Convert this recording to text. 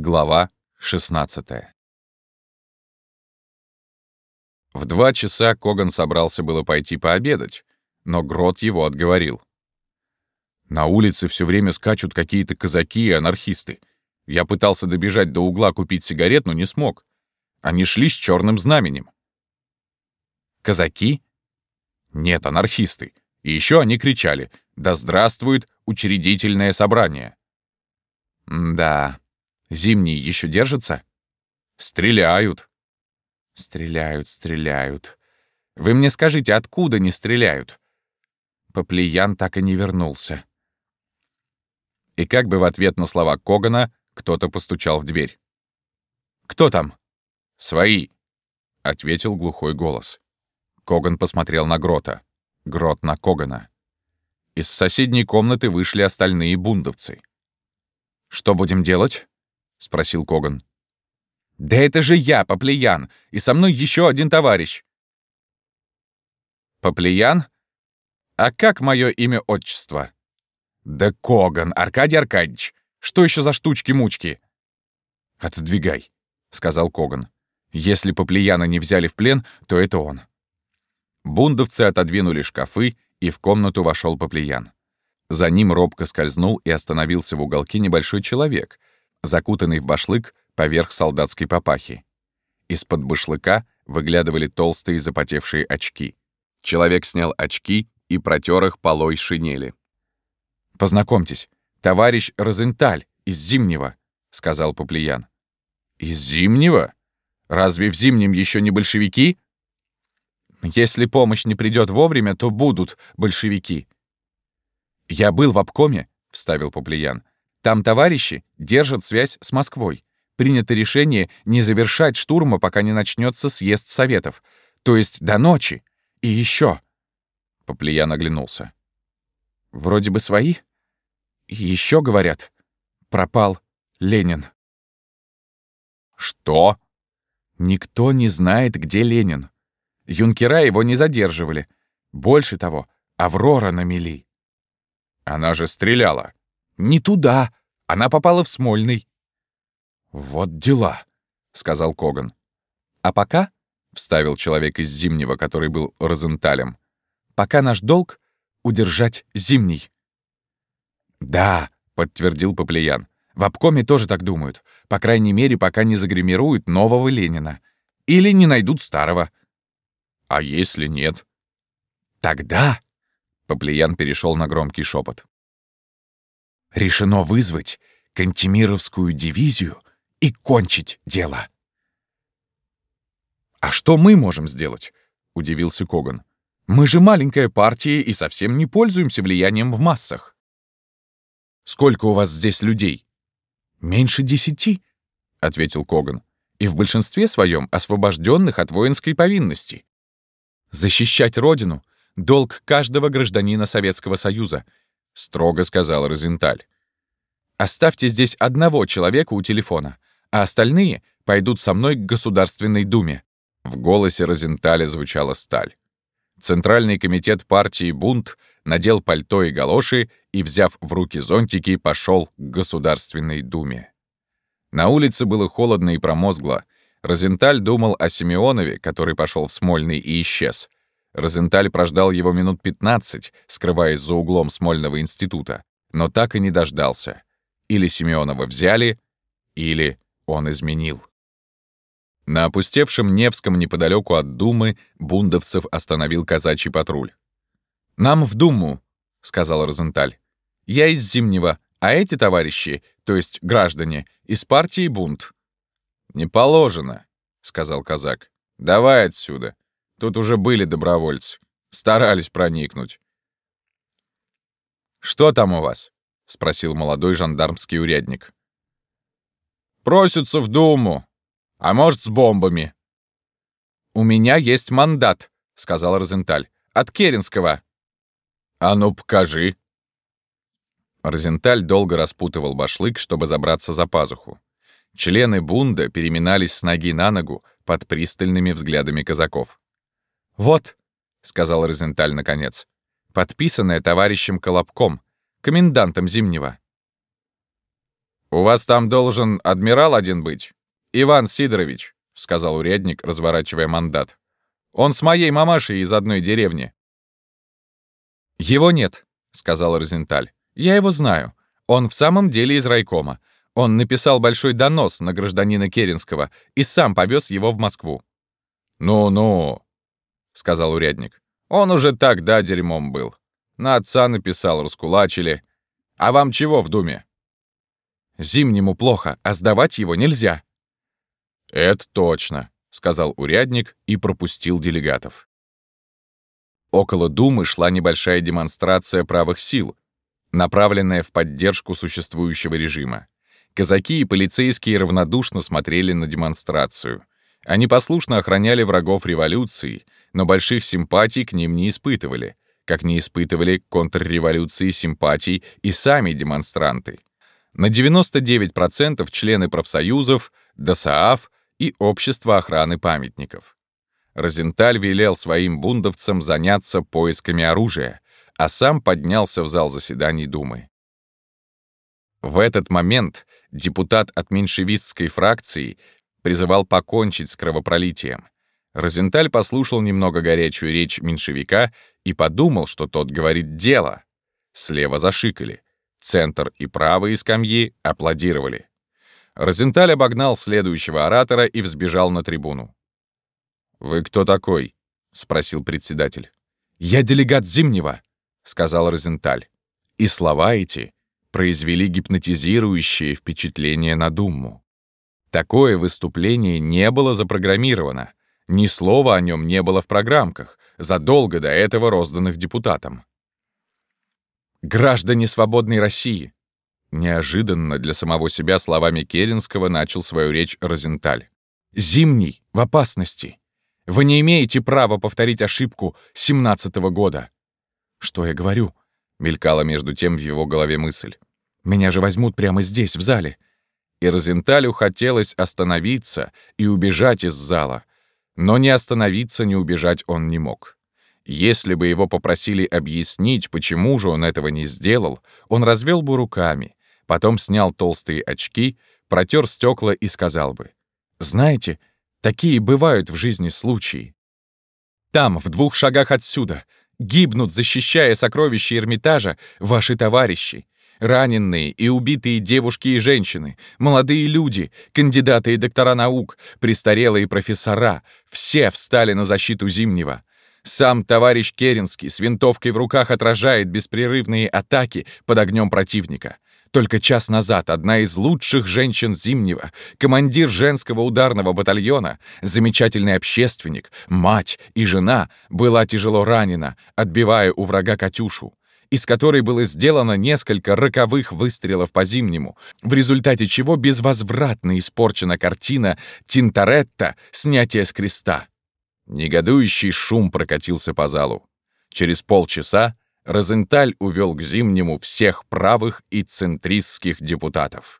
Глава 16 В два часа Коган собрался было пойти пообедать, но Грот его отговорил. «На улице все время скачут какие-то казаки и анархисты. Я пытался добежать до угла купить сигарет, но не смог. Они шли с черным знаменем». «Казаки?» «Нет, анархисты. И еще они кричали «Да здравствует учредительное собрание!» «Да, Зимний еще держится? Стреляют. Стреляют, стреляют. Вы мне скажите, откуда не стреляют? Поплиян так и не вернулся. И как бы в ответ на слова Когана кто-то постучал в дверь. «Кто там?» «Свои», — ответил глухой голос. Коган посмотрел на Грота. Грот на Когана. Из соседней комнаты вышли остальные бундовцы. «Что будем делать?» — спросил Коган. «Да это же я, Поплеян, и со мной еще один товарищ». «Поплеян? А как мое имя-отчество?» «Да Коган, Аркадий Аркадьевич. Что еще за штучки-мучки?» «Отодвигай», — сказал Коган. «Если Поплеяна не взяли в плен, то это он». Бундовцы отодвинули шкафы, и в комнату вошел Поплеян. За ним робко скользнул и остановился в уголке небольшой человек, закутанный в башлык поверх солдатской папахи. Из-под башлыка выглядывали толстые запотевшие очки. Человек снял очки и протер их полой шинели. «Познакомьтесь, товарищ Розенталь из Зимнего», — сказал Поплиян. «Из Зимнего? Разве в Зимнем еще не большевики?» «Если помощь не придет вовремя, то будут большевики». «Я был в обкоме», — вставил Поплиян. Там товарищи держат связь с Москвой. Принято решение не завершать штурма, пока не начнется съезд Советов. То есть до ночи. И еще. Поплиян оглянулся. Вроде бы свои. Еще говорят. Пропал Ленин. Что? Никто не знает, где Ленин. Юнкера его не задерживали. Больше того, Аврора на мели. Она же стреляла. Не туда. Она попала в Смольный. Вот дела, сказал Коган. А пока, вставил человек из Зимнего, который был Розенталем, пока наш долг — удержать Зимний. Да, подтвердил Поплеян. В обкоме тоже так думают. По крайней мере, пока не загримируют нового Ленина. Или не найдут старого. А если нет? Тогда... Поплеян перешел на громкий шепот решено вызвать Кантемировскую дивизию и кончить дело. «А что мы можем сделать?» — удивился Коган. «Мы же маленькая партия и совсем не пользуемся влиянием в массах». «Сколько у вас здесь людей?» «Меньше десяти», — ответил Коган, «и в большинстве своем освобожденных от воинской повинности. Защищать Родину — долг каждого гражданина Советского Союза — строго сказал Розенталь. «Оставьте здесь одного человека у телефона, а остальные пойдут со мной к Государственной Думе». В голосе Розенталя звучала сталь. Центральный комитет партии «Бунт» надел пальто и галоши и, взяв в руки зонтики, пошел к Государственной Думе. На улице было холодно и промозгло. Розенталь думал о Симеонове, который пошел в Смольный и исчез. Розенталь прождал его минут 15, скрываясь за углом Смольного института, но так и не дождался. Или Семенова взяли, или он изменил. На опустевшем Невском неподалеку от Думы бундовцев остановил казачий патруль. «Нам в Думу», — сказал Розенталь. «Я из Зимнего, а эти товарищи, то есть граждане, из партии бунт». «Не положено», — сказал казак. «Давай отсюда. Тут уже были добровольцы. Старались проникнуть. «Что там у вас?» — спросил молодой жандармский урядник. «Просятся в Думу. А может, с бомбами». «У меня есть мандат», — сказал Розенталь. «От Керенского». «А ну, покажи». Розенталь долго распутывал башлык, чтобы забраться за пазуху. Члены бунда переминались с ноги на ногу под пристальными взглядами казаков. «Вот», — сказал Розенталь наконец, подписанное товарищем Колобком, комендантом Зимнего. «У вас там должен адмирал один быть? Иван Сидорович», — сказал урядник, разворачивая мандат. «Он с моей мамашей из одной деревни». «Его нет», — сказал Розенталь. «Я его знаю. Он в самом деле из райкома. Он написал большой донос на гражданина Керенского и сам повез его в Москву». «Ну-ну», — сказал урядник. «Он уже тогда дерьмом был. На отца написал, раскулачили. А вам чего в думе?» «Зимнему плохо, а сдавать его нельзя». «Это точно», — сказал урядник и пропустил делегатов. Около Думы шла небольшая демонстрация правых сил, направленная в поддержку существующего режима. Казаки и полицейские равнодушно смотрели на демонстрацию. Они послушно охраняли врагов революции, но больших симпатий к ним не испытывали, как не испытывали контрреволюции симпатий и сами демонстранты. На 99% члены профсоюзов, ДОСААФ и Общества охраны памятников. Розенталь велел своим бундовцам заняться поисками оружия, а сам поднялся в зал заседаний Думы. В этот момент депутат от меньшевистской фракции призывал покончить с кровопролитием. Розенталь послушал немного горячую речь меньшевика и подумал, что тот говорит дело. Слева зашикали. Центр и правые скамьи аплодировали. Розенталь обогнал следующего оратора и взбежал на трибуну. «Вы кто такой?» — спросил председатель. «Я делегат Зимнего», — сказал Розенталь. И слова эти произвели гипнотизирующее впечатление на Думу. Такое выступление не было запрограммировано. Ни слова о нем не было в программках, задолго до этого розданных депутатам. «Граждане свободной России!» Неожиданно для самого себя словами Керенского начал свою речь Розенталь. «Зимний в опасности. Вы не имеете права повторить ошибку семнадцатого года». «Что я говорю?» — мелькала между тем в его голове мысль. «Меня же возьмут прямо здесь, в зале». И Розенталю хотелось остановиться и убежать из зала. Но не остановиться, не убежать он не мог. Если бы его попросили объяснить, почему же он этого не сделал, он развел бы руками, потом снял толстые очки, протер стекла и сказал бы, «Знаете, Такие бывают в жизни случаи. Там, в двух шагах отсюда, гибнут, защищая сокровища Эрмитажа, ваши товарищи. Раненые и убитые девушки и женщины, молодые люди, кандидаты и доктора наук, престарелые профессора — все встали на защиту Зимнего. Сам товарищ Керенский с винтовкой в руках отражает беспрерывные атаки под огнем противника. Только час назад одна из лучших женщин Зимнего, командир женского ударного батальона, замечательный общественник, мать и жена, была тяжело ранена, отбивая у врага «Катюшу», из которой было сделано несколько роковых выстрелов по Зимнему, в результате чего безвозвратно испорчена картина Тинторетта «Снятие с креста». Негодующий шум прокатился по залу. Через полчаса Розенталь увел к Зимнему всех правых и центристских депутатов.